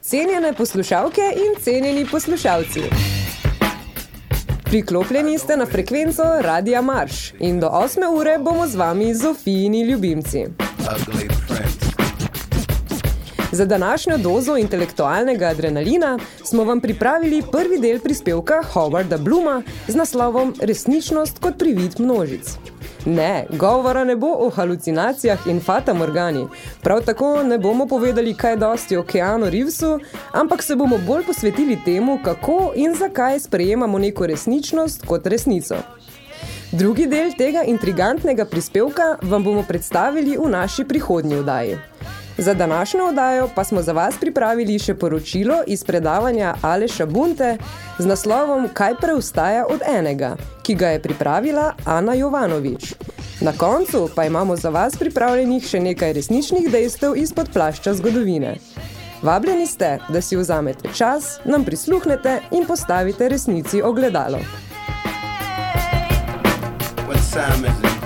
Cenjene poslušalke in cenjeni poslušalci. Priklopljeni ste na frekvenco Radia Marš in do 8. ure bomo z vami Zofijini ljubimci. Za današnjo dozo intelektualnega adrenalina smo vam pripravili prvi del prispevka Howarda Bluma z naslovom Resničnost kot privid množic. Ne, govora ne bo o halucinacijah in fata morgani. Prav tako ne bomo povedali kaj dosti o Keanu Reevesu, ampak se bomo bolj posvetili temu, kako in zakaj sprejemamo neko resničnost kot resnico. Drugi del tega intrigantnega prispevka vam bomo predstavili v naši prihodnji vdaji. Za današnjo oddajo pa smo za vas pripravili še poročilo iz predavanja Aleša Bunte z naslovom Kaj preostaja od enega, ki ga je pripravila Ana Jovanovič. Na koncu pa imamo za vas pripravljenih še nekaj resničnih dejstev izpod plašča zgodovine. Vabljeni ste, da si vzamete čas, nam prisluhnete in postavite resnici ogledalo. What time is it?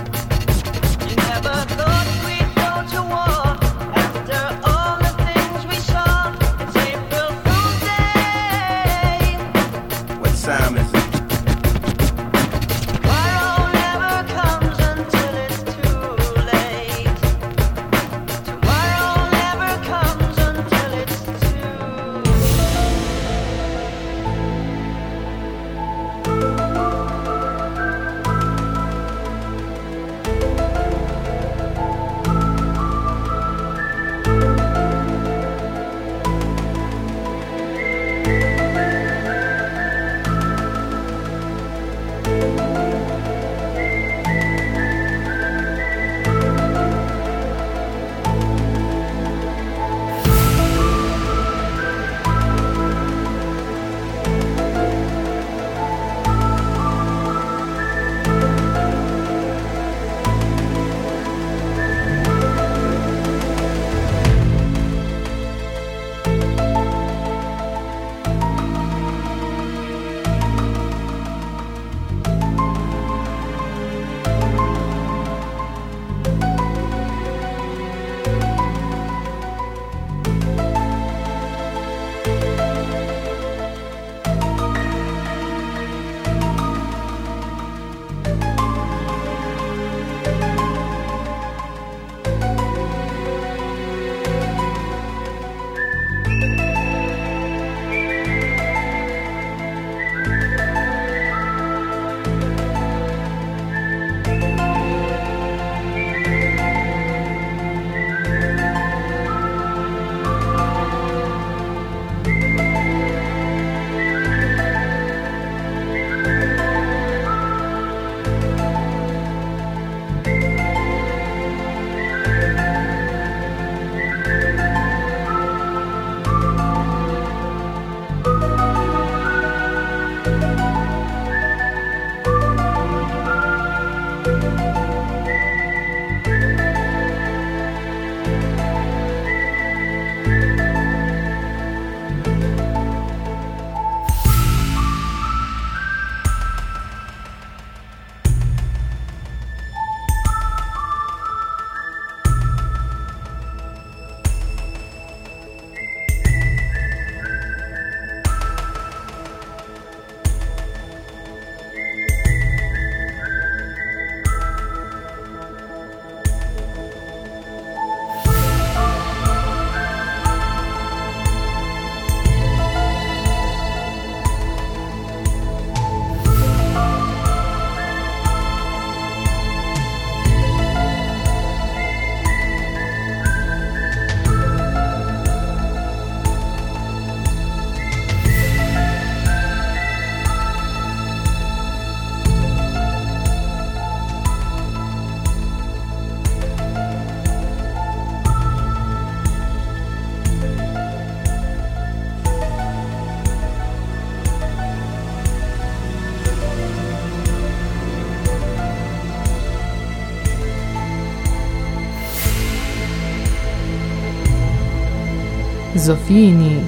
Zofijini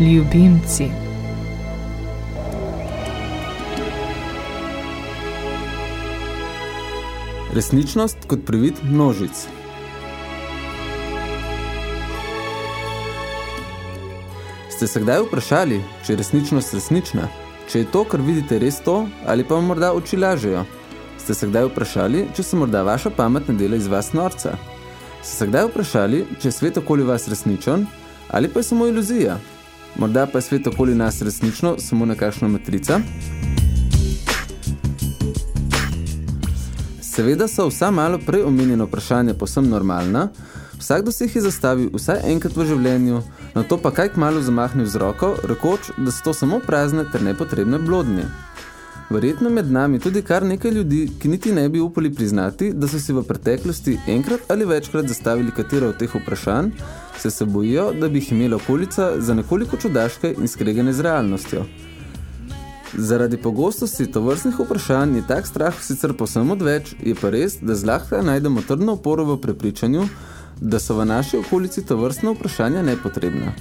ljubimci. Resničnost kot privid množic. Ste se kdaj vprašali, če je resničnost resnična? Če je to, kar vidite, res to, ali pa morda oči lažejo? Ste se kdaj vprašali, če se morda vaša pamet ne dela iz vas norca? Ste se kdaj vprašali, če je svet okoli vas resničen, ali pa je samo iluzija? Morda pa je svet okoli nas resnično samo nekakšna matrica? Seveda so vsa malo prej omenjena vprašanja posem normalna, vsakdo si jih je zastavil vsaj enkrat v življenju, na to pa kaj kmalo zamahnil z roko, rekoč, da so to samo prazne ter nepotrebne blodnje. Verjetno med nami tudi kar nekaj ljudi, ki niti ne bi upali priznati, da so si v preteklosti enkrat ali večkrat zastavili katero od teh vprašanj, se se bojijo, da bi jih imela okolica za nekoliko čudaške in skregane z realnostjo. Zaradi pogostosti tovrstnih vprašanj je tak strah sicer posem odveč, je pa res, da zlahka najdemo trdno oporo v prepričanju, da so v naši okolici tovrstna vprašanja nepotrebna.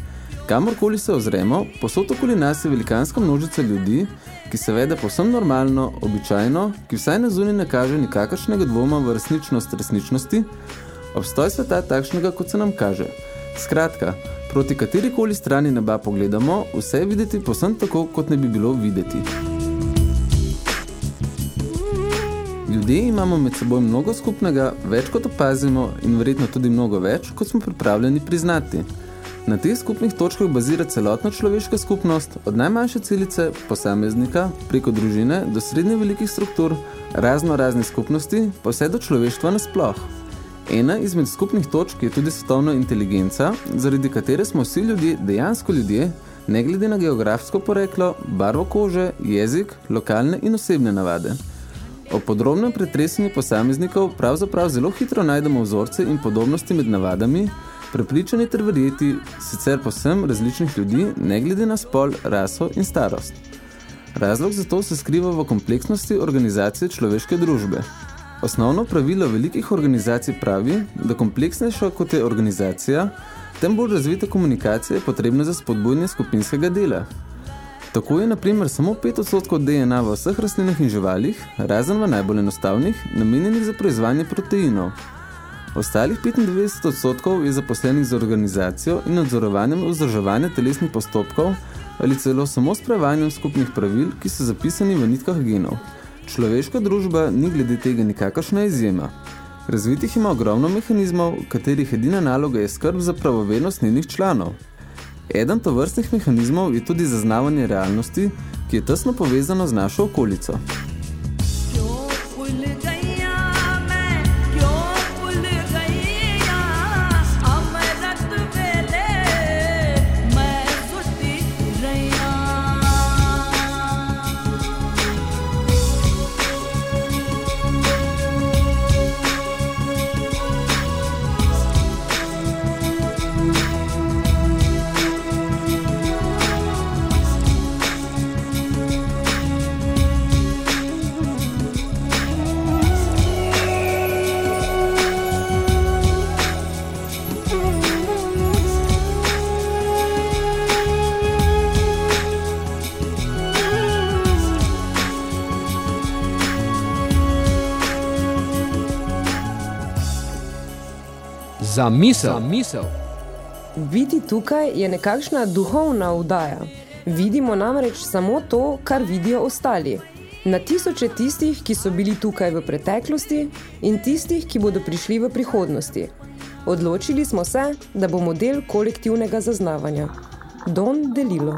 Kamorkoli se ozremo, posod okoli nas je velikanska množica ljudi, ki se vede posem normalno, običajno, ki vsaj na zunaj ne kaže nikakršnega dvoma v resničnost resničnosti, obstoj sveta takšnega, kot se nam kaže. Skratka, proti katerikoli strani neba pogledamo, vse je videti posem tako, kot ne bi bilo videti. Ljudje imamo med seboj mnogo skupnega, več kot opazimo in verjetno tudi mnogo več, kot smo pripravljeni priznati. Na teh skupnih točkah bazira celotna človeška skupnost, od najmanjše celice, posameznika, preko družine, do srednje velikih struktur, razno razne skupnosti, pa vse do človeštva nasploh. Ena izmed skupnih točk je tudi svetovna inteligenca, zaradi katere smo vsi ljudje dejansko ljudje, ne glede na geografsko poreklo, barvo kože, jezik, lokalne in osebne navade. O podrobnem pretresanju posameznikov pravzaprav zelo hitro najdemo vzorce in podobnosti med navadami, prepričani ter verjeti sicer posem različnih ljudi, ne glede na spol, raso in starost. Razlog za to se skriva v kompleksnosti organizacije človeške družbe. Osnovno pravilo velikih organizacij pravi, da kompleksnejša kot je organizacija, tem bolj razvita komunikacija je potrebna za spodbujanje skupinskega dela. Tako je na primer samo 5 odstotkov DNA v vseh rastlinah in živalih, razen v najbolj enostavnih, namenjenih za proizvanje proteinov. Ostalih 95 odstotkov je zaposlenih za organizacijo in nadzorovanjem vzdrževanja telesnih postopkov ali celo samo s prevajanjem skupnih pravil, ki so zapisani v nitkah genov. Človeška družba ni glede tega nikakršna izjema. Razvitih ima ogromno mehanizmov, katerih edina naloga je skrb za pravovernost njenih članov. Eden tovrstnih mehanizmov je tudi zaznavanje realnosti, ki je tesno povezano z našo okolico. Za misel. Za misel. Biti tukaj je nekakšna duhovna vdaja. Vidimo namreč samo to, kar vidijo ostali. Na tisoče tistih, ki so bili tukaj v preteklosti in tistih, ki bodo prišli v prihodnosti. Odločili smo se, da bomo del kolektivnega zaznavanja. Don Delilo.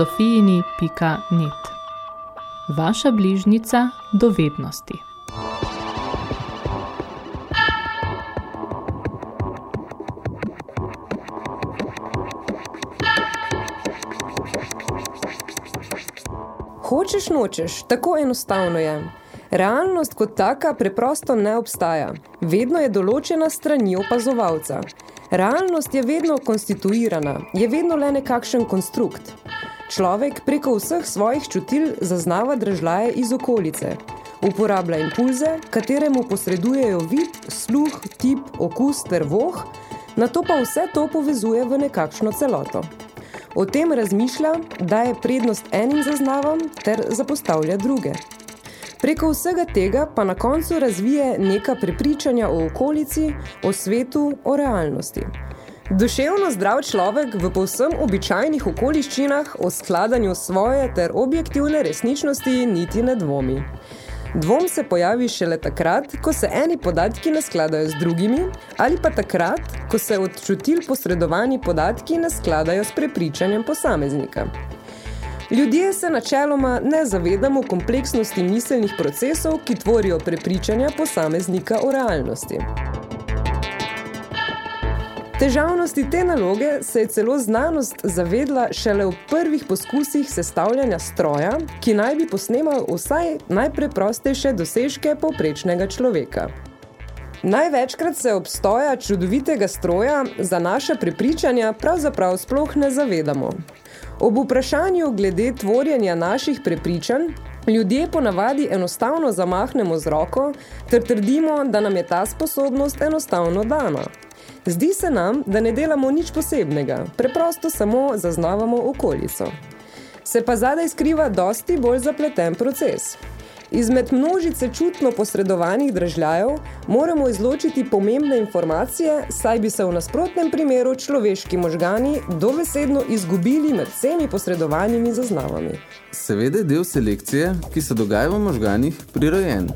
www.zofijini.net Vaša bližnica dovednosti. Hočeš nočeš, tako enostavno je. Realnost kot taka preprosto ne obstaja. Vedno je določena strani opazovalca. Realnost je vedno konstituirana, je vedno le nekakšen konstrukt. Človek preko vseh svojih čutil zaznava držlaje iz okolice. Uporablja impulze, kateremu posredujejo vid, sluh, tip, okus ter voh, nato pa vse to povezuje v nekakšno celoto. O tem razmišlja, daje prednost enim zaznavam ter zapostavlja druge. Preko vsega tega pa na koncu razvije neka prepričanja o okolici, o svetu, o realnosti. Duševno zdrav človek v povsem običajnih okoliščinah o skladanju svoje ter objektivne resničnosti niti ne dvomi. Dvom se pojavi šele takrat, ko se eni podatki ne skladajo z drugimi, ali pa takrat, ko se od čutil posredovani podatki ne skladajo s prepričanjem posameznika. Ljudje se načeloma ne zavedamo kompleksnosti miselnih procesov, ki tvorijo prepričanja posameznika o realnosti. Težavnosti te naloge se je celo znanost zavedla šele v prvih poskusih sestavljanja stroja, ki naj bi posnemal vsaj najpreprostejše dosežke povprečnega človeka. Največkrat se obstoja čudovitega stroja za naša prepričanja pravzaprav sploh ne zavedamo. Ob vprašanju glede tvorjenja naših prepričanj, ljudje ponavadi enostavno zamahnemo z roko ter trdimo, da nam je ta sposobnost enostavno dana. Zdi se nam, da ne delamo nič posebnega, preprosto samo zaznavamo okolico. Se pa zadaj skriva dosti bolj zapleten proces. Izmed množice čutno posredovanih dražljajev moramo izločiti pomembne informacije, saj bi se v nasprotnem primeru človeški možgani dovesedno izgubili med vsemi posredovanimi zaznavami. Seveda je del selekcije, ki se dogaja v možganih, prirojen.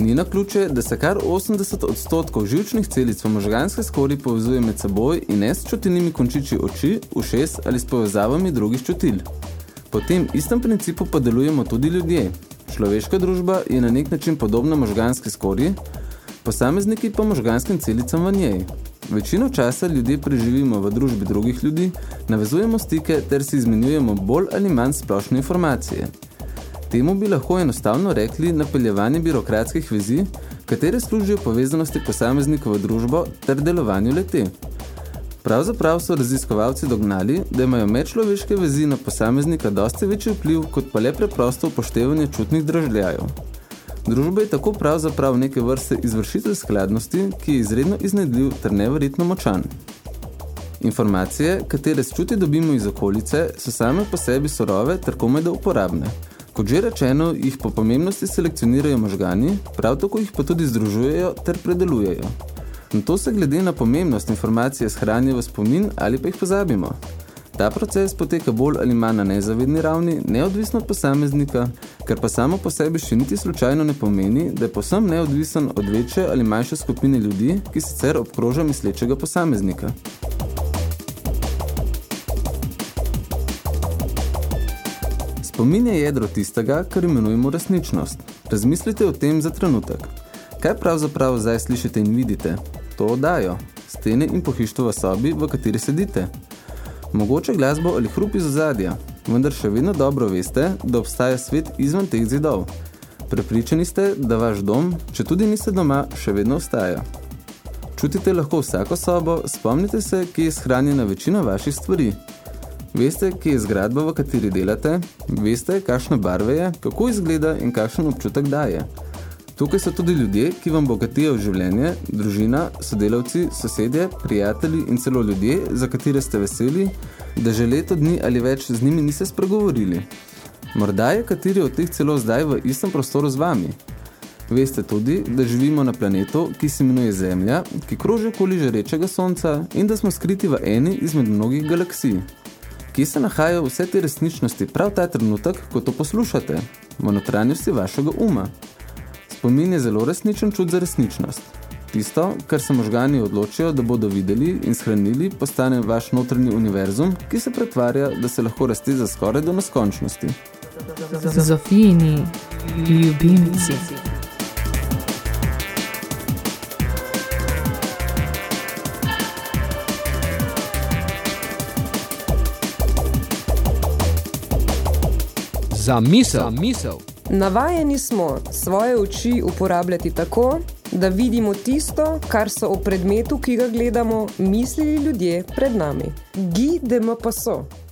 Ni na ključe, da se kar 80 odstotkov živčnih celic v možganske skori povezuje med seboj in ne s čutilnimi končiči oči, ušes ali s povezavami drugih čutil. Po tem istem principu pa delujemo tudi ljudje. Človeška družba je na nek način podobna možganski skori, posamezniki pa možganskim celicam v njej. Večino časa ljudje preživimo v družbi drugih ljudi, navezujemo stike ter si izmenjujemo bolj ali manj splošne informacije. Temu bi lahko enostavno rekli napeljevanje birokratskih vezi, katere služijo povezanosti posameznikov v družbo ter delovanju lete. Pravzaprav so raziskovalci dognali, da imajo medčloveške vezi na posameznika dosti večji vpliv, kot pa le preprosto upoštevanje čutnih dražljajev. Družba je tako pravzaprav neke vrste izvršitelj skladnosti, ki je izredno iznedljiv ter neverjetno močan. Informacije, katere s čuti dobimo iz okolice, so same po sebi surove ter komaj da uporabne. Kot že rečeno, jih po pomembnosti selekcionirajo možgani, prav tako jih pa tudi združujejo ter predelujejo. Na to se glede na pomembnost informacije shranijo v spomin ali pa jih pozabimo. Ta proces poteka bolj ali manj na nezavedni ravni, neodvisno od posameznika, kar pa samo po sebi še niti slučajno ne pomeni, da je posem neodvisen od večje ali manjše skupine ljudi, ki sicer obkroža mislečega posameznika. Spomin je jedro tistega, kar imenujemo resničnost. Razmislite o tem za trenutek. Kaj pravzaprav zdaj slišite in vidite? To oddajo, stene in pohištvo v sobi, v kateri sedite. Mogoče glasbo ali hrup iz ozadja, vendar še vedno dobro veste, da obstaja svet izven teh zidov. Prepričani ste, da vaš dom, če tudi niste doma, še vedno ostaja. Čutite lahko vsako sobo, spomnite se, kje je shranjena večina vaših stvari. Veste, kje je zgradba, v kateri delate, veste, kakšne barve je, kako izgleda in kakšen občutek daje. Tukaj so tudi ljudje, ki vam bogatijo življenje, družina, sodelavci, sosedje, prijatelji in celo ljudje, za katere ste veseli, da že leto dni ali več z njimi niste spregovorili. Morda je kateri od teh celo zdaj v istem prostoru z vami. Veste tudi, da živimo na planetu, ki se imenuje Zemlja, ki kroži okoli žarečega sonca in da smo skriti v eni izmed mnogih galaksij. Kje se nahajajo vse te resničnosti prav ta trenutek, ko to poslušate? V notranjosti vašega uma. Spomin je zelo resničen čut za resničnost. Tisto, kar se možgani odločijo, da bodo videli in shranili, postane vaš notranji univerzum, ki se pretvarja, da se lahko rasti za skoraj do neskončnosti. Zofijini ljubimci. Za misel. Za misel. Navajeni smo svoje oči uporabljati tako, da vidimo tisto, kar so o predmetu, ki ga gledamo, mislili ljudje pred nami. Guy de Maupassant.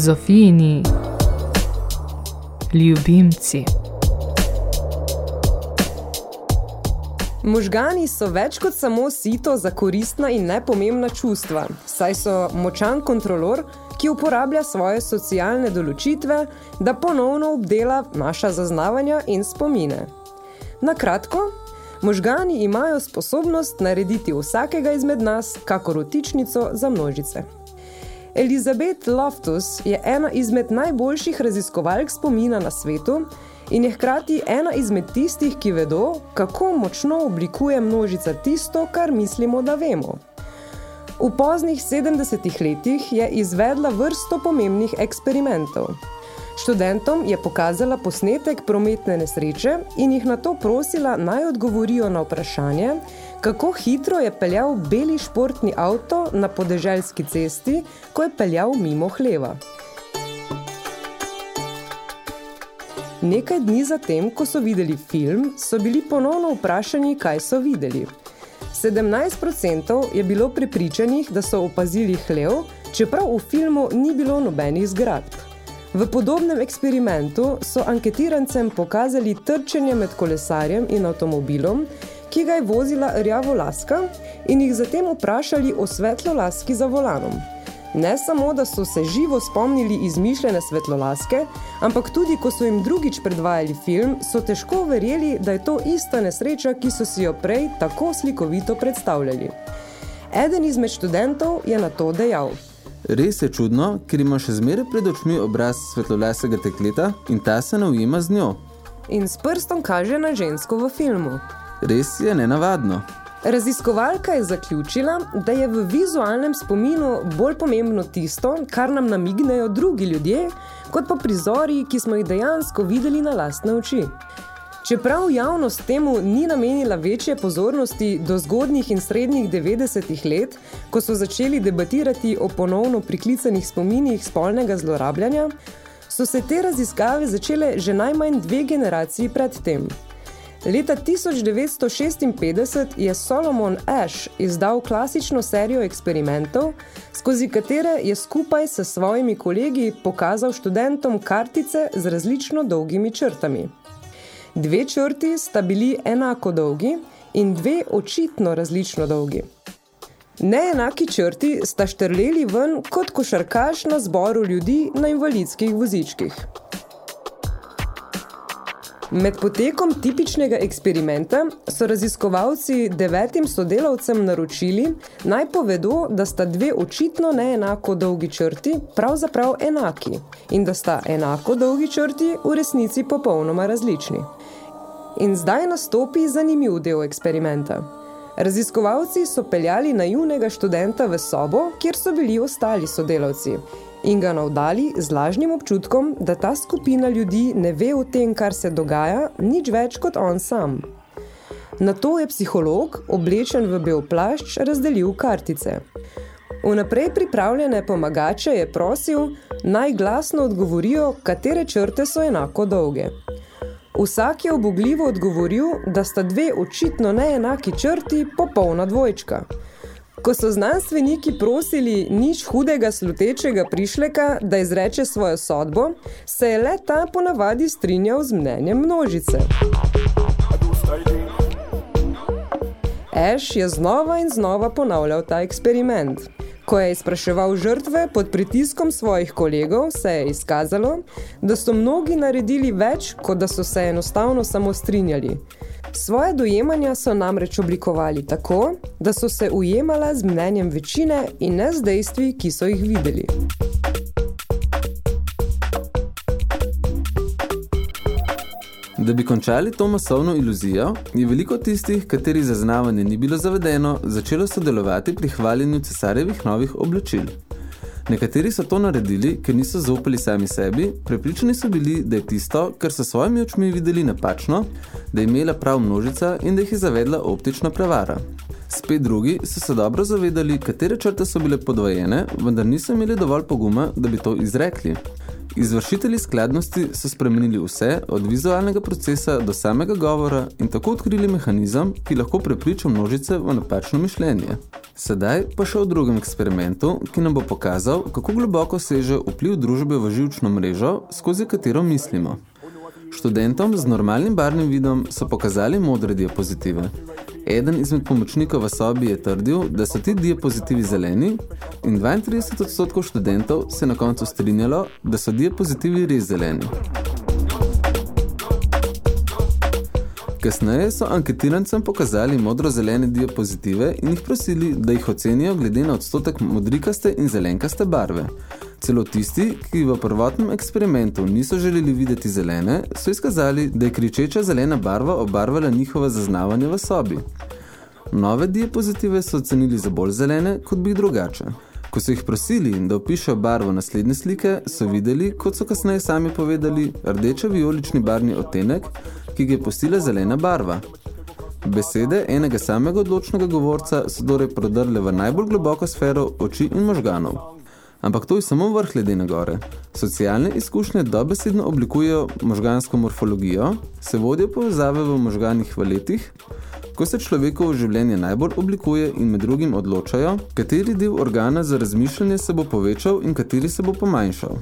Zofijini ljubimci. Možgani so več kot samo sito za koristna in nepomembna čustva, saj so močan kontrolor, ki uporablja svoje socialne določitve, da ponovno obdela naša zaznavanja in spomine. Na kratko, možgani imajo sposobnost narediti vsakega izmed nas kako rotičnico za množice. Elizabeth Loftus je ena izmed najboljših raziskovalk spomina na svetu in je hkrati ena izmed tistih, ki vedo, kako močno oblikuje množica tisto, kar mislimo, da vemo. V poznih 70 letih je izvedla vrsto pomembnih eksperimentov. Študentom je pokazala posnetek prometne nesreče in jih nato prosila naj odgovorijo na vprašanje, kako hitro je peljal beli športni avto na podeželski cesti, ko je peljal mimo hleva. Nekaj dni zatem, ko so videli film, so bili ponovno vprašani, kaj so videli. 17% je bilo prepričanih, da so opazili hlev, čeprav v filmu ni bilo nobenih zgradb. V podobnem eksperimentu so anketirancem pokazali trčenje med kolesarjem in avtomobilom, ki ga je vozila rjavolaska in jih zatem vprašali o svetlolaski za volanom. Ne samo, da so se živo spomnili izmišljene svetlolaske, ampak tudi, ko so jim drugič predvajali film, so težko verjeli, da je to ista nesreča, ki so si jo prej tako slikovito predstavljali. Eden izmed študentov je na to dejal. Res je čudno, ker ima še zmeraj pred očmi obraz svetlolasega tekleta in ta se ne ujema z njo. In s prstom kaže na žensko v filmu. Res je nenavadno. Raziskovalka je zaključila, da je v vizualnem spominu bolj pomembno tisto, kar nam namignejo drugi ljudje, kot pa prizori, ki smo jih dejansko videli na lastne oči. Čeprav javnost temu ni namenila večje pozornosti do zgodnjih in srednjih 90-ih let, ko so začeli debatirati o ponovno priklicanih spominih spolnega zlorabljanja, so se te raziskave začele že najmanj dve generaciji pred tem. Leta 1956 je Solomon Ash izdal klasično serijo eksperimentov, skozi katere je skupaj s svojimi kolegi pokazal študentom kartice z različno dolgimi črtami. Dve črti sta bili enako dolgi in dve očitno različno dolgi. Neenaki črti sta štrleli ven kot košarkaš na zboru ljudi na invalidskih vozičkih. Med potekom tipičnega eksperimenta so raziskovalci devetim sodelavcem naročili, naj povedo, da sta dve očitno neenako dolgi črti pravzaprav enaki in da sta enako dolgi črti v resnici popolnoma različni. In zdaj nastopi zanimiv del eksperimenta. Raziskovalci so peljali naivnega študenta v sobo, kjer so bili ostali sodelavci in ga navdali z lažnim občutkom, da ta skupina ljudi ne ve o tem, kar se dogaja, nič več kot on sam. Nato je psiholog, oblečen v bel plašč, razdelil kartice. Vnaprej pripravljene pomagače je prosil, naj glasno odgovorijo, katere črte so enako dolge. Vsak je obogljivo odgovoril, da sta dve očitno neenaki črti popolna dvojčka. Ko so znanstveniki prosili nič hudega slutečega prišleka, da izreče svojo sodbo, se je le ta ponavadi strinjal z mnenjem množice. Ash je znova in znova ponavljal ta eksperiment. Ko je izpraševal žrtve pod pritiskom svojih kolegov, se je izkazalo, da so mnogi naredili več, kot da so se enostavno samo strinjali. Svoje dojemanja so namreč oblikovali tako, da so se ujemala z mnenjem večine in ne z dejstvi, ki so jih videli. Da bi končali to masovno iluzijo, je veliko tistih, kateri zaznavanje ni bilo zavedeno, začelo sodelovati pri hvaljenju cesarjevih novih oblačil. Nekateri so to naredili, ker niso zaupali sami sebi, prepričani so bili, da je tisto, kar so svojimi očmi videli napačno, da je imela prav množica in da jih je zavedla optična prevara. Spet drugi so se dobro zavedali, katere črte so bile podvojene, vendar niso imeli dovolj poguma, da bi to izrekli. Izvršitelji skladnosti so spremenili vse, od vizualnega procesa do samega govora in tako odkrili mehanizem, ki lahko prepriča množice v napačno mišljenje. Sedaj pa še o drugem eksperimentu, ki nam bo pokazal, kako globoko seže vpliv družbe v živčno mrežo, skozi katero mislimo. Študentom z normalnim barvnim vidom so pokazali modre diapozitive. Eden izmed pomočnikov v sobi je trdil, da so ti diapozitivi zeleni in 32 odstotkov študentov se na koncu strinjalo, da so diapozitivi res zeleni. Kasneje so anketirancem pokazali modro-zelene diapozitive in jih prosili, da jih ocenijo glede na odstotek modrikaste in zelenkaste barve. Celo tisti, ki v prvotnem eksperimentu niso želeli videti zelene, so izkazali, da je kričeča zelena barva obarvala njihova zaznavanje v sobi. Nove diapozitive so ocenili za bolj zelene, kot bi jih drugače. Ko so jih prosili, da opišejo barvo naslednje slike, so videli, kot so kasneje sami povedali, rdečo-vijolični barvni odtenek, ki ga je postila zelena barva. Besede enega samega odločnega govorca so torej prodrle v najbolj globoko sfero oči in možganov. Ampak to je samo vrh ledene gore. Socialne izkušnje dobesedno oblikujejo možgansko morfologijo, se vodijo povezave v možganih v letih, ko se človekovo življenje najbolj oblikuje in med drugim odločajo, kateri del organa za razmišljanje se bo povečal in kateri se bo pomanjšal.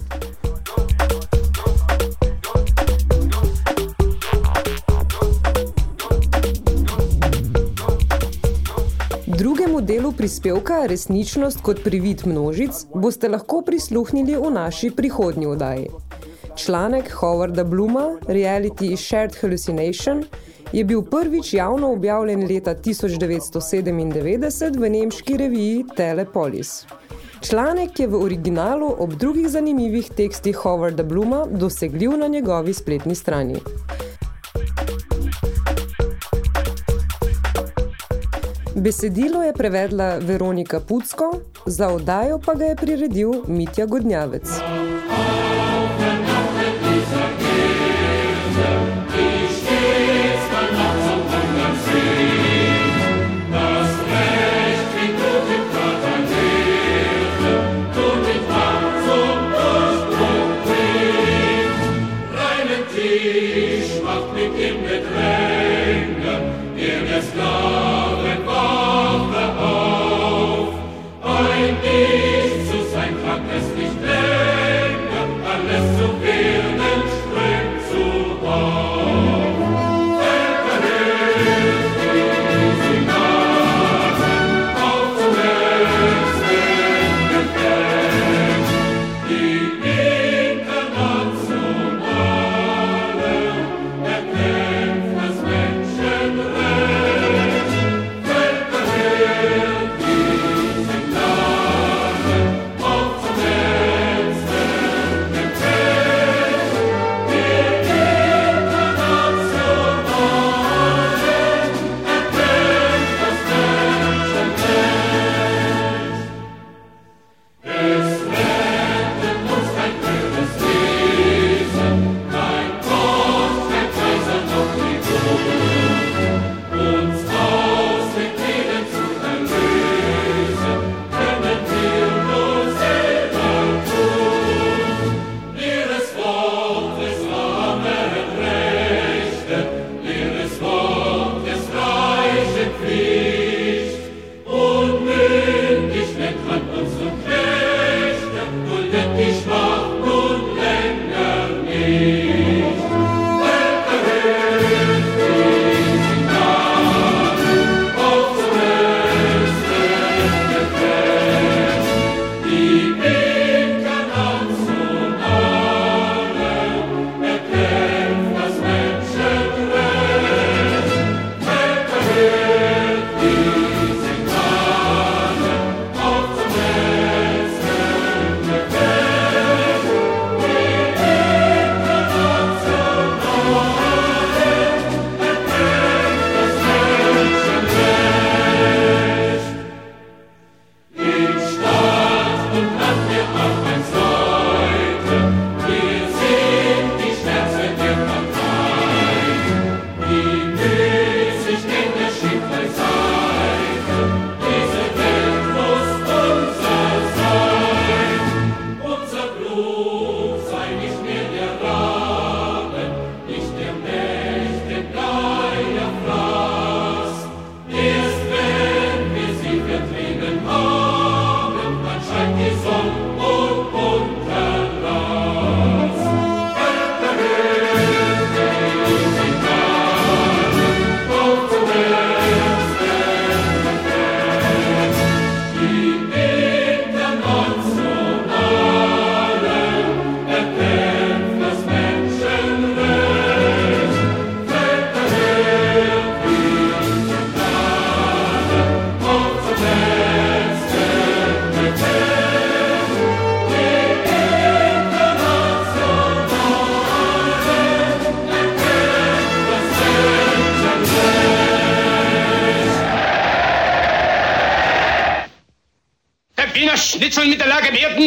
Drugemu delu prispevka Resničnost kot privid množic boste lahko prisluhnili v naši prihodnji oddaji. Članek Howarda Bluma Reality Shared Hallucination je bil prvič javno objavljen leta 1997 v nemški reviji Telepolis. Članek je v originalu ob drugih zanimivih tekstih Howarda Bluma dosegljiv na njegovi spletni strani. Besedilo je prevedla Veronika Pucko, za oddajo pa ga je priredil Mitja Godnjavec.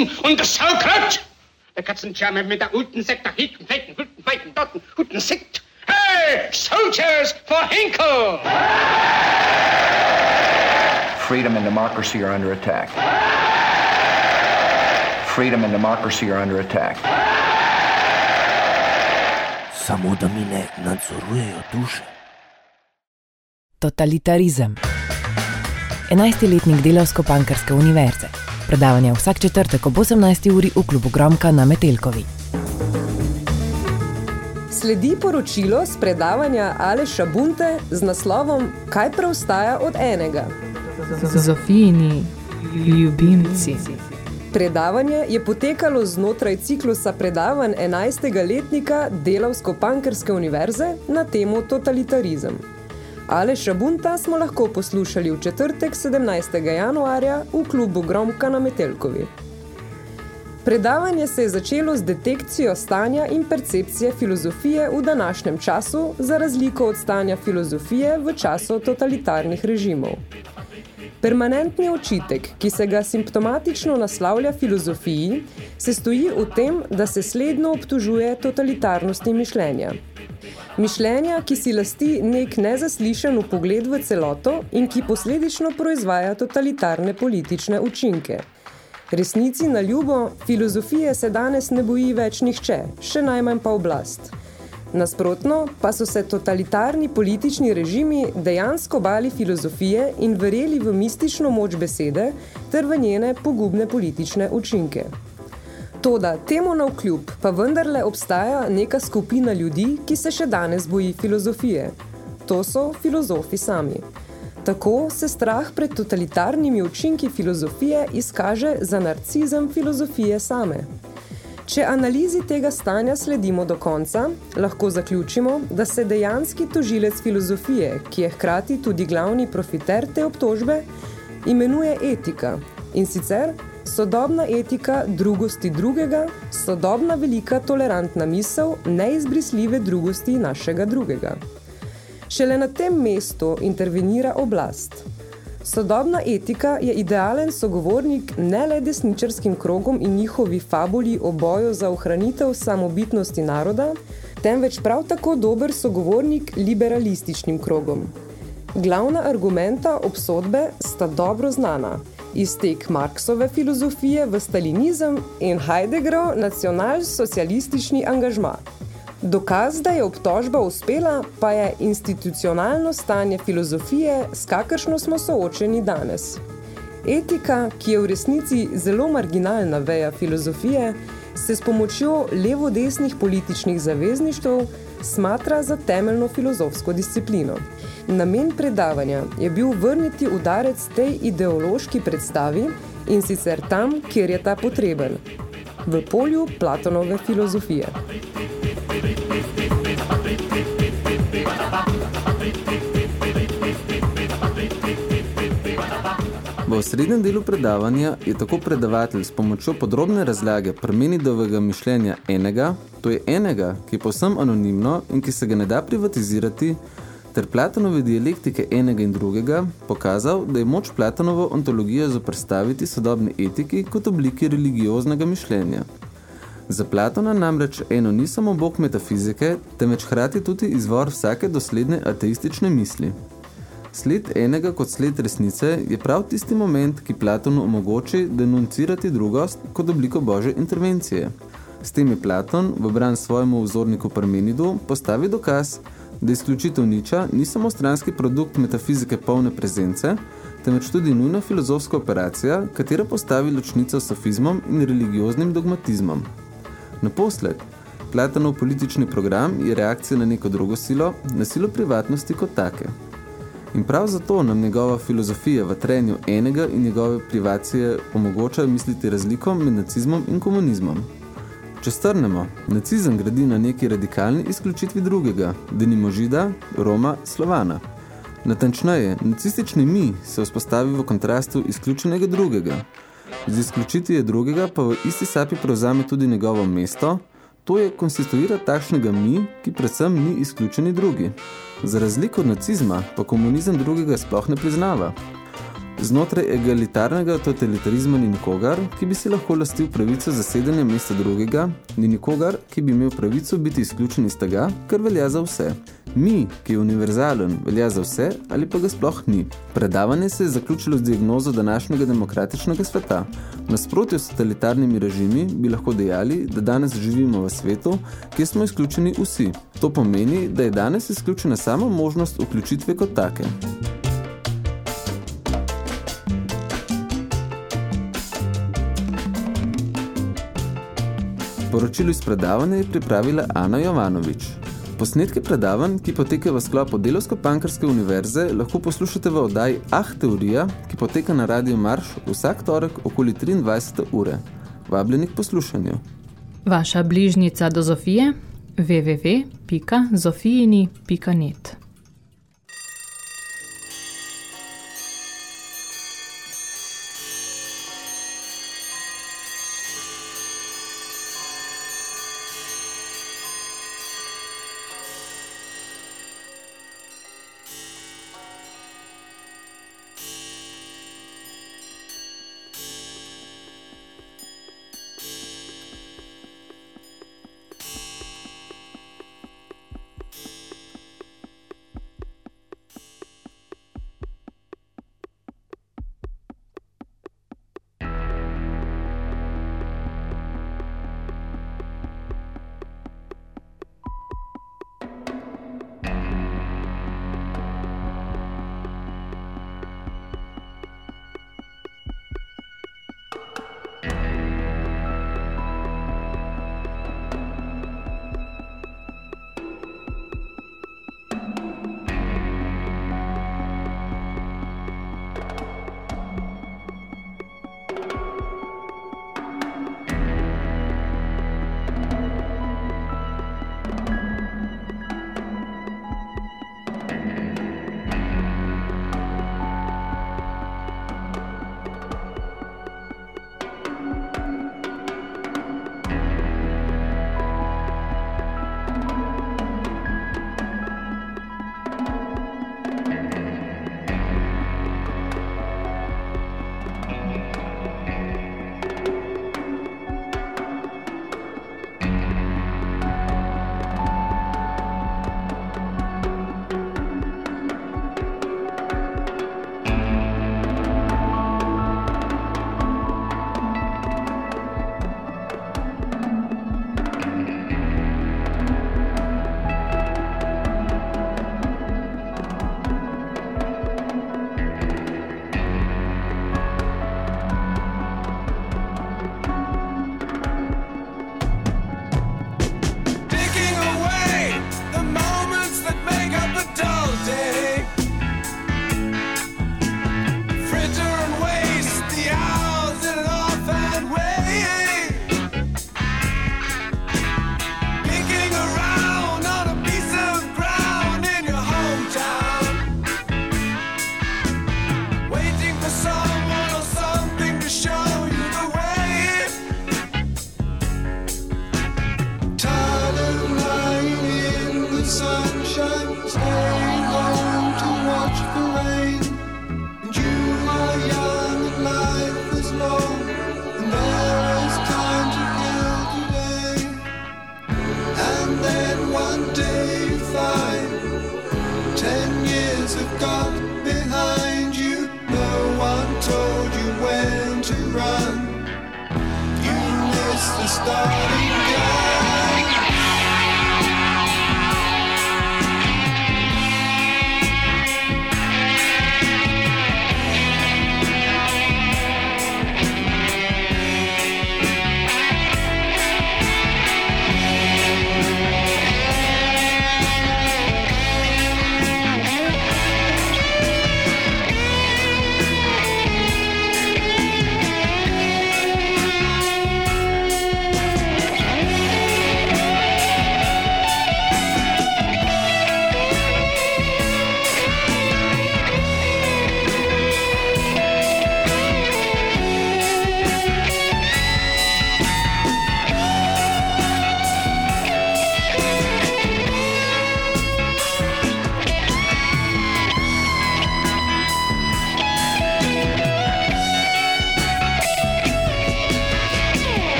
Lagerwerden und das Sauerkraut. Der Katzenscharme mit der guten Sekt, der hinten, fetten, guten, feiten, dotten, guten Sekt. Hey, Soldiers for Hinkle! Freedom and democracy are under attack. freedom and democracy are under attack. Samo da mi ne nadzorujejo duše. Totalitarizem. 11-letnik Delavsko-Pankrske univerze. Predavanje vsak četrtek ob 18. uri v klubu Gromka na Metelkovi. Sledi poročilo z predavanja Aleša Bunte z naslovom Kaj preostaja od enega? Zofijini ljubimci. Predavanje je potekalo znotraj ciklusa predavanj 11. letnika Delavsko-Pankrske univerze na temo totalitarizem. Aleša Bunta smo lahko poslušali v četrtek 17. januarja v klubu Gromka na Metelkovi. Predavanje se je začelo z detekcijo stanja in percepcije filozofije v današnjem času, za razliko od stanja filozofije v času totalitarnih režimov. Permanentni očitek, ki se ga simptomatično naslavlja filozofiji, se stoji v tem, da se sledno obtužuje totalitarnosti mišljenja. Mišljenja, ki si lasti nek nezaslišan pogled v celoto in ki posledično proizvaja totalitarne politične učinke. Resnici na ljubo, filozofije se danes ne boji več nihče, še najmanj pa oblast. Nasprotno pa so se totalitarni politični režimi dejansko bali filozofije in verjeli v mistično moč besede ter v njene pogubne politične učinke. Toda temu navkljub pa vendarle obstaja neka skupina ljudi, ki se še danes boji filozofije. To so filozofi sami. Tako se strah pred totalitarnimi učinki filozofije izkaže za narcizem filozofije same. Če analizi tega stanja sledimo do konca, lahko zaključimo, da se dejanski tožilec filozofije, ki je hkrati tudi glavni profiter te obtožbe, imenuje etika in sicer sodobna etika drugosti drugega, sodobna velika tolerantna misel neizbrisljive drugosti našega drugega. Šele na tem mestu intervenira oblast. Sodobna etika je idealen sogovornik ne le desničarskim krogom in njihovi fabuli o boju za ohranitev samobitnosti naroda, temveč prav tako dober sogovornik liberalističnim krogom. Glavna argumenta obsodbe sta dobro znana. Iztek Marksove filozofije v stalinizem in Heideggerov nacionalsocialistični angažma. Dokaz, da je obtožba uspela, pa je institucionalno stanje filozofije, s kakršno smo soočeni danes. Etika, ki je v resnici zelo marginalna veja filozofije, se s pomočjo levo-desnih političnih zavezništv smatra za temeljno filozofsko disciplino. Namen predavanja je bil vrniti udarec tej ideološki predstavi in sicer tam, kjer je ta potreben, v polju Platonove filozofije. V osrednjem delu predavanja je tako predavatelj s pomočjo podrobne razlage Parmenidovega mišljenja enega, to je enega, ki je povsem anonimno in ki se ga ne da privatizirati, ter Platonove dialektike enega in drugega, pokazal, da je moč Platonovo ontologijo zoprstaviti sodobni etiki kot obliki religioznega mišljenja. Za Platona namreč eno ni samo bog metafizike, temveč hrati tudi izvor vsake dosledne ateistične misli. Sled enega kot sled resnice je prav tisti moment, ki Platonu omogoči denuncirati drugost kot obliko božje intervencije. S tem je Platon, v bran svojemu vzorniku Parmenidu, postavi dokaz, da izključitev niča ni samo stranski produkt metafizike polne prezence, temveč tudi nujna filozofska operacija, katera postavi ločnico s sofizmom in religioznim dogmatizmom. Naposled, Platonov politični program je reakcija na neko drugo silo, na silo privatnosti kot take. In prav zato nam njegova filozofija v trenju enega in njegove privacije omogoča misliti razliko med nacizmom in komunizmom. Če strnemo, nacizem gradi na neki radikalni izključitvi drugega, denimo žida, Roma, Slovana. Natančneje, nacistični mi se vzpostavi v kontrastu izključenega drugega. Z izključitvijo drugega pa v isti sapi prevzame tudi njegovo mesto, to je konstituira takšnega mi, ki predvsem ni izključeni drugi. Za razliko od nacizma pa komunizem drugega sploh ne priznava. Znotraj egalitarnega totalitarizma ni nikogar, ki bi si lahko lastil pravico zasedanja mesta drugega, ni nikogar, ki bi imel pravico biti izključen iz tega, kar velja za vse. Mi, ki je univerzalen, velja za vse ali pa ga sploh ni. Predavanje se je zaključilo z diagnozo današnjega demokratičnega sveta. V nasprotju s totalitarnimi režimi bi lahko dejali, da danes živimo v svetu, kjer smo izključeni vsi. To pomeni, da je danes izključena sama možnost vključitve kot take. Poročilo iz predavanja je pripravila Ana Jovanovič. Posnetke predavanj, ki potekajo v sklopu Delovsko-Pankrske univerze, lahko poslušate v oddaji Ah teorija, ki poteka na Radio Marš vsak torek okoli 23. ure. Vabljeni k poslušanju. Vaša bližnica do Zofije www.zofijini.net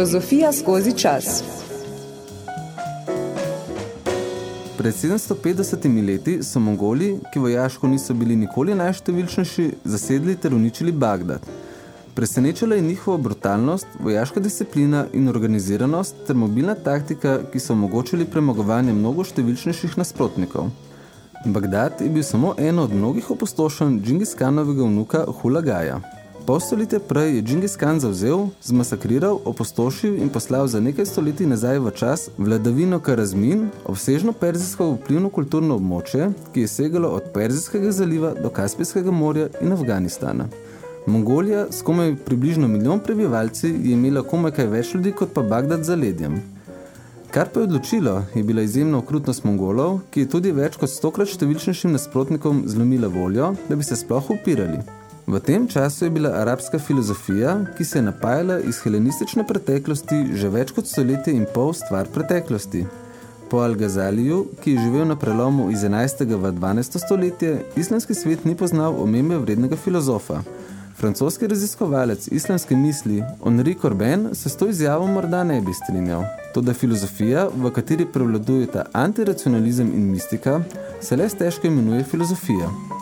Filozofija skozi čas. Pred 750 leti so Mongoli, ki vojaško niso bili nikoli najštevilčnejši, zasedli ter uničili Bagdad. Presenečala je njihova brutalnost, vojaška disciplina in organiziranost ter mobilna taktika, ki so omogočili premagovanje mnogo številčnejših nasprotnikov. Bagdad je bil samo eno od mnogih opustošenj Džingiskanovega vnuka Hulagaja. Pol stoletja prej je Džingis Khan zavzel, zmasakriral, opustošil in poslal za nekaj stoletij nazaj v čas vladavino Karazmin, obsežno perzijsko vplivno kulturno območje, ki je segalo od Perzijskega zaliva do Kaspijskega morja in Afganistana. Mongolija s komaj približno milijon prebivalci je imela komaj kaj več ljudi kot pa Bagdad za ledjem. Kar pa je odločilo, je bila izjemna okrutnost Mongolov, ki je tudi več kot stokrat številčnejšim nasprotnikom zlomila voljo, da bi se sploh upirali. V tem času je bila arabska filozofija, ki se je napajala iz helenistične preteklosti, že več kot stoletje in pol stvar preteklosti. Po Al-Ghazaliju, ki je živel na prelomu iz 11. v 12. stoletje, islamski svet ni poznal omembe vrednega filozofa. Francoski raziskovalec islamske misli Henri Corbin se s to izjavo morda ne bi strinjal. Toda filozofija, v kateri prevladujeta antiracionalizem in mistika, se le stežko imenuje filozofija.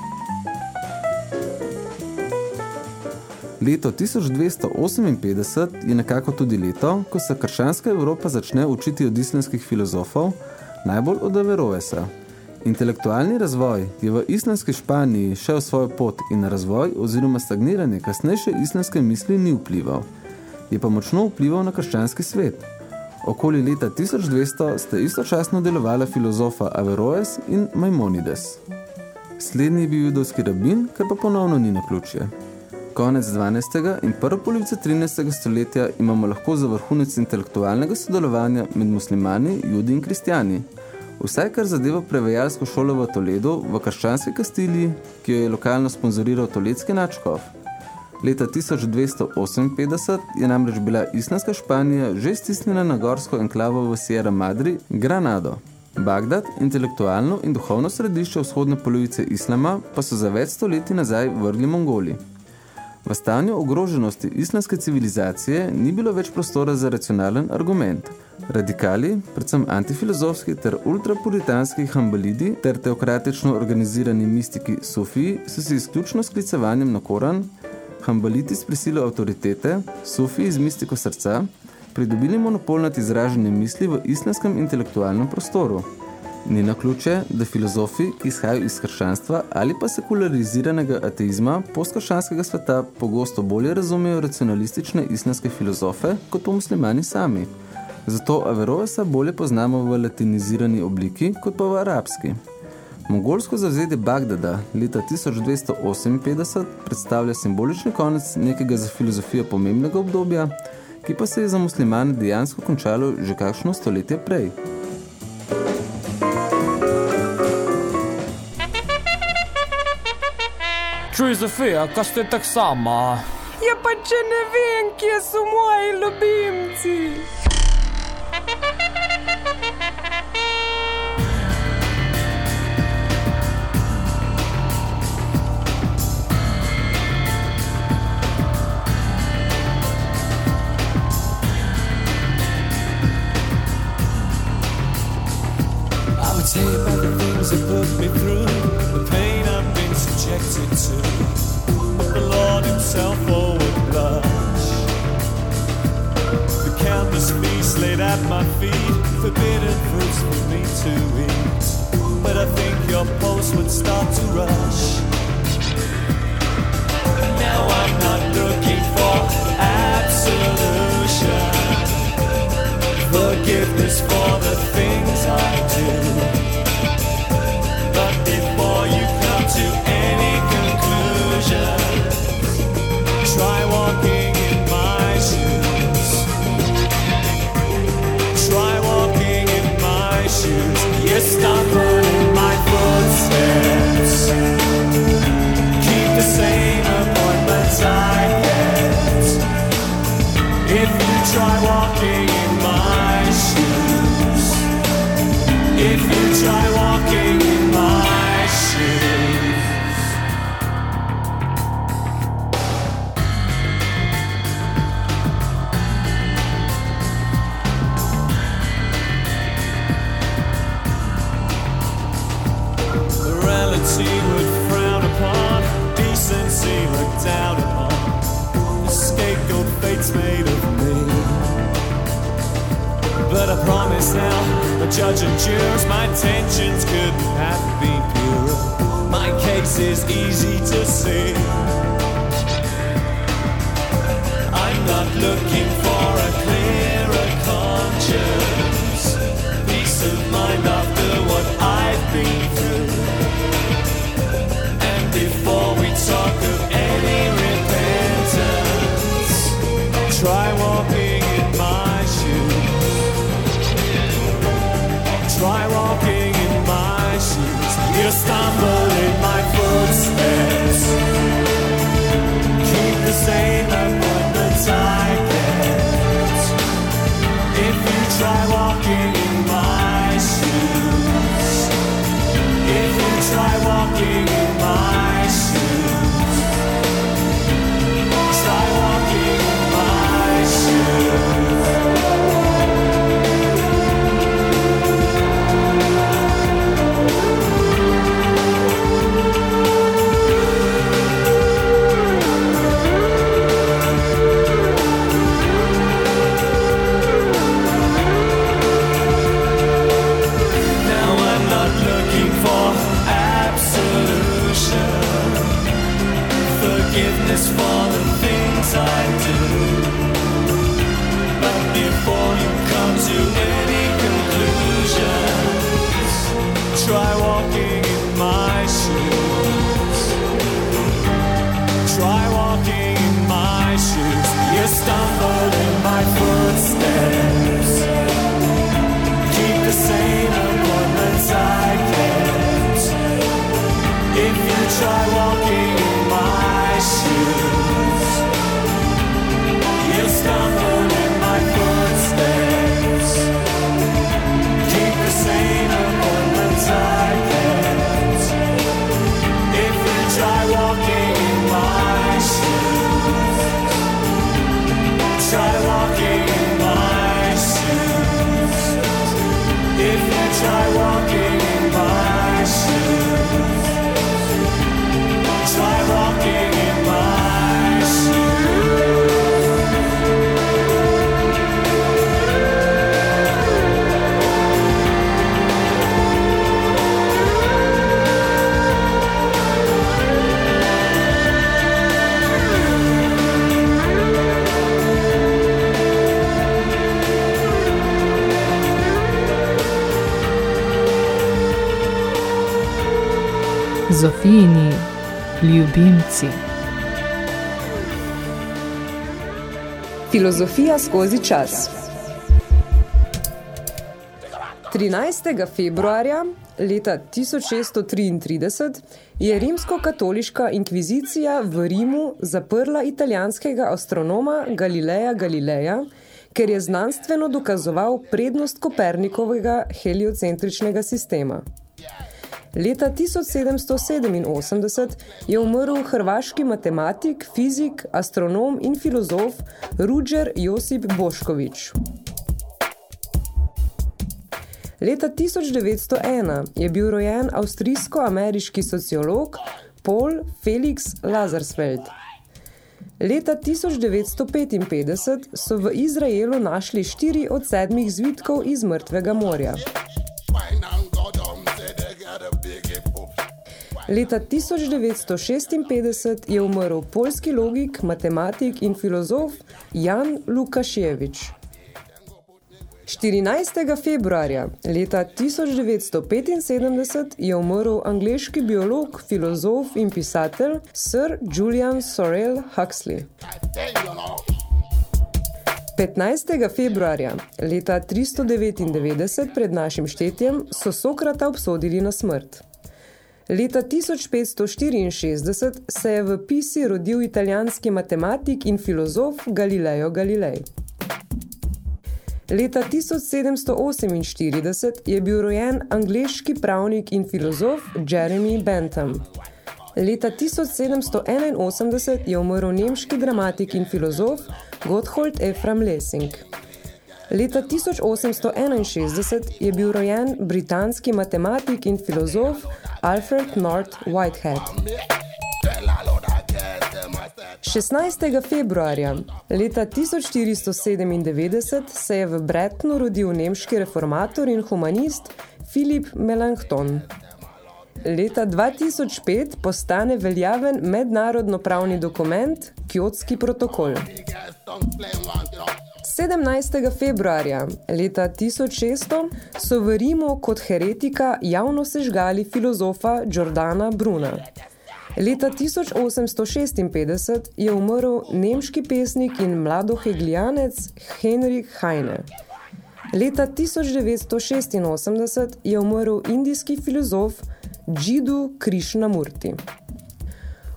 Leto 1258 je nekako tudi leto, ko se krščanska Evropa začne učiti od islamskih filozofov, najbolj od Averroesa. Intelektualni razvoj je v islamski Španiji šel svojo pot in na razvoj oziroma stagniranje kasnejše islamske misli ni vplival. Je pa močno vplival na krščanski svet. Okoli leta 1200 sta istočasno delovala filozofa Averroes in Maimonides. Slednji je bil judovski rabin, kar pa ponovno ni naključje. Konec 12. in prvo polovice 13. stoletja imamo lahko za vrhunec intelektualnega sodelovanja med muslimani, judi in kristjani. Vsaj kar zadeva prevajalsko šolo v Toledu v krščanski Kastiliji, ki jo je lokalno sponzoriral toledski načkov. Leta 1258 je namreč bila islamska Španija že stisnjena na gorsko enklavo v Sierra Madri, Granado. Bagdad, intelektualno in duhovno središče vzhodne polovice islama, pa so za več stoletij nazaj vrgli Mongoli. V stanju ogroženosti islamske civilizacije ni bilo več prostora za racionalen argument. Radikali, predvsem antifilozofski ter ultrapuritanski hambalidi ter teokratično organizirani mistiki sufiji so si izključno sklicevanjem na Koran, hambaliti s prisilo avtoritete, sufiji z mistiko srca, pridobili monopol nad izraženjem misli v islamskem intelektualnem prostoru. Ni na ključe, da filozofi, ki izhajajo iz krščanstva ali pa sekulariziranega ateizma postkrščanskega sveta pogosto bolje razumejo racionalistične islamske filozofe kot pa muslimani sami. Zato Averroesa bolje poznamo v latinizirani obliki kot pa v arabski. Mongolsko zavzede Bagdada leta 1258 predstavlja simbolični konec nekega za filozofijo pomembnega obdobja, ki pa se je za muslimane dejansko končalo že kakšno stoletje prej. Čuj, Zofija, kaj ste tak sama? Ja pa če ne vem, kje so moji ljubimci. My feet, forbidden fruits for me to eat. But I think your pulse would start to rush. Now I'm not looking for absolution forgiveness for the things judge and jurors, my intentions couldn't have been purer. My case is easy to see. I'm not looking for Try walking in my shoes. You stumble in my footsteps. Keep the same appointments I kept. If you try walking in my shoes, if you try walking Zofijini ljubimci. Filozofija skozi čas. 13. februarja leta 1633 je rimsko-katoliška inkvizicija v Rimu zaprla italijanskega astronoma Galileja Galileja, ker je znanstveno dokazoval prednost Kopernikovega heliocentričnega sistema. Leta 1787 je umrl hrvaški matematik, fizik, astronom in filozof Ruđer Josip Bošković. Leta 1901 je bil rojen avstrijsko-ameriški sociolog Paul Felix Lazarsfeld. Leta 1955 so v Izraelu našli štiri od sedmih zvitkov iz mrtvega morja. Leta 1956 je umrl poljski logik, matematik in filozof Jan Lukaševič. 14. februarja leta 1975 je umrl angleški biolog, filozof in pisatelj Sir Julian Sorel Huxley. 15. februarja leta 399 pred našim štetjem so Sokrata obsodili na smrt. Leta 1564 se je v Pisi rodil italijanski matematik in filozof Galileo Galilei. Leta 1748 je bil rojen angleški pravnik in filozof Jeremy Bentham. Leta 1781 je umrl nemški dramatik in filozof Gotthold Ephraim Lessing. Leta 1861 je bil rojen britanski matematik in filozof Alfred North Whitehead. 16. februarja leta 1497 se je v Bretnu rodil nemški reformator in humanist Filip Melanchthon. Leta 2005 postane veljaven mednarodno-pravni dokument Kjotski protokol. 17. februarja leta 1600 so v Rimu kot heretika javno sežgali filozofa Giordana Bruna. Leta 1856 je umrl nemški pesnik in mladoheglijanec Henrik Heine. Leta 1986 je umrl indijski filozof Džidu Krishnamurti.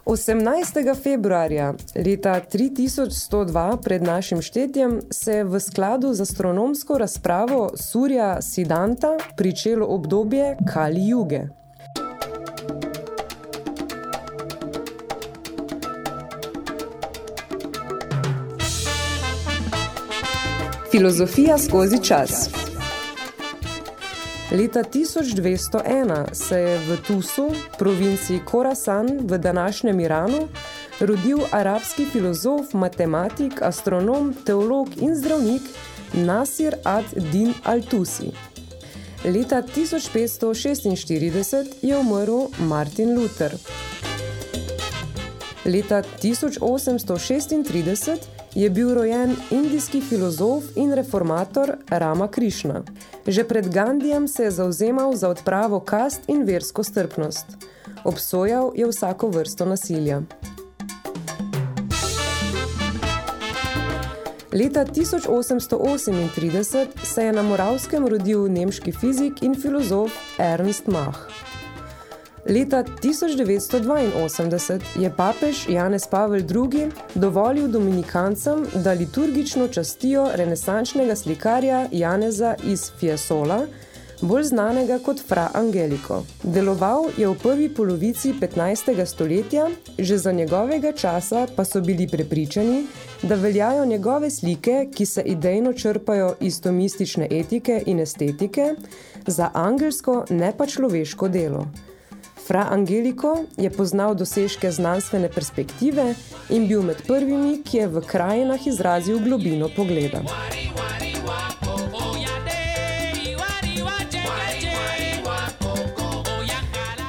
18. februarja leta 3102 pred našim štetjem se je v skladu z astronomsko razpravo Surja Sidanta pričelo obdobje Kali Juge. Filozofija skozi čas Leta 1201 se je v Tusu, provinciji Khorasan v današnjem Iranu, rodil arabski filozof, matematik, astronom, teolog in zdravnik Nasir ad-Din al-Tusi. Leta 1546 je umrl Martin Luther. Leta 1836 je bil rojen indijski filozof in reformator Rama Krišna. Že pred Gandijem se je zauzemal za odpravo kast in versko strpnost. Obsojal je vsako vrsto nasilja. Leta 1838 se je na Moravskem rodil nemški fizik in filozof Ernst Mach. Leta 1982 je papež Janez Pavel II. dovolil dominikancem, da liturgično častijo renesančnega slikarja Janeza iz Fiessola, bolj znanega kot Fra Angelico. Deloval je v prvi polovici 15. stoletja, že za njegovega časa pa so bili prepričani, da veljajo njegove slike, ki se idejno črpajo iz tomistične etike in estetike, za angelsko, ne pa človeško delo. Fra Angelico je poznal dosežke znanstvene perspektive in bil med prvimi, ki je v krajinah izrazil globino pogleda.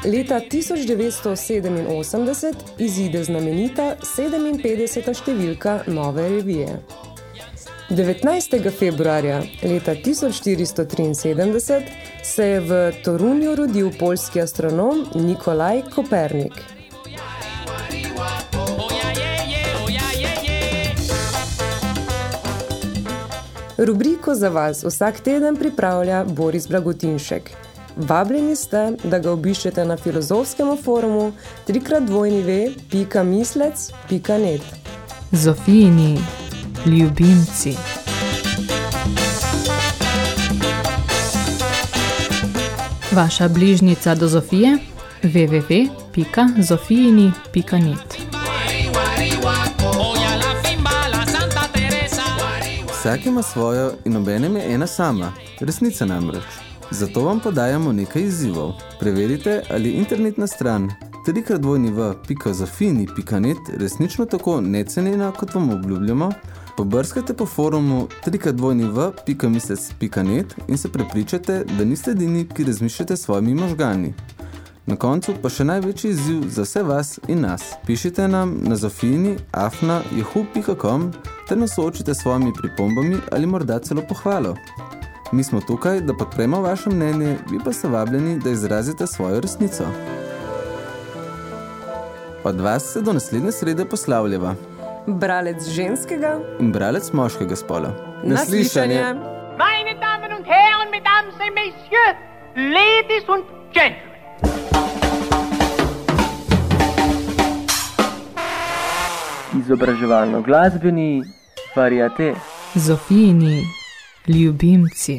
Leta 1987 izide znamenita 57. številka nove revije. 19. februarja leta 1473 se je v Torunju rodil poljski astronom Nikolaj Kopernik. Rubriko za vas vsak teden pripravlja Boris Blagotinšek. Vabljeni ste, da ga obiščete na filozofskem forumu www.mislec.net. Zofijini ljubimci. Vaša bližnica do Zofije www.zofijini.net Vsak ima svojo in obenem je ena sama, resnica namreč. Zato vam podajamo nekaj izzivov. Preverite, ali internetna stran www.zofini.net resnično tako necenjena, kot vam obljubljamo, pobrskate po forumu www.mislec.net in se prepričate, da niste edini, ki razmišljate svojimi možgani. Na koncu pa še največji izziv za vse vas in nas. Pišite nam na zofini afna.yahoo.com ter nas soočite s svojimi pripombami ali morda celo pohvalo. Mi smo tukaj, da podpremo vaše mnenje, vi pa ste vabljeni, da izrazite svojo resnico. Od vas se do naslednje srede poslavljava. Bralec ženskega In bralec moškega spola. Naslišanje. Meine Damen und Herren, Mesdames et Messieurs, Ladies und Gentlemen. Izobraževalno glasbeni variate. Zofijini ljubimci.